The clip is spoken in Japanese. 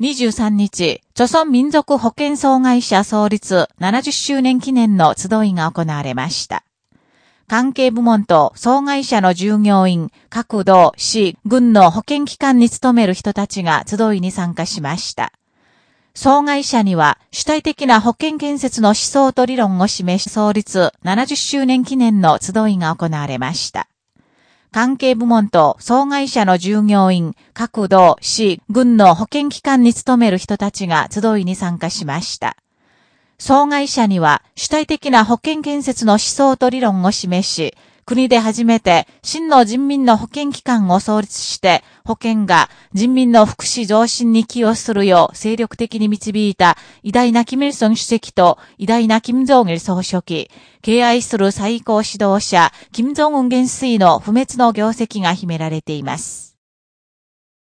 23日、著村民族保険総会社創立70周年記念の集いが行われました。関係部門と総会社の従業員、各道、市、軍の保険機関に勤める人たちが集いに参加しました。総会社には主体的な保険建設の思想と理論を示し創立70周年記念の集いが行われました。関係部門と総会社の従業員、各道、市、軍の保健機関に勤める人たちが集いに参加しました。総会社には主体的な保健建設の思想と理論を示し、国で初めて真の人民の保険機関を創立して、保険が人民の福祉増進に寄与するよう精力的に導いた偉大なキム・イルソン主席と偉大なキム・ジョン・イル総書記、敬愛する最高指導者、キム・ジョン・ウン元帥の不滅の業績が秘められています。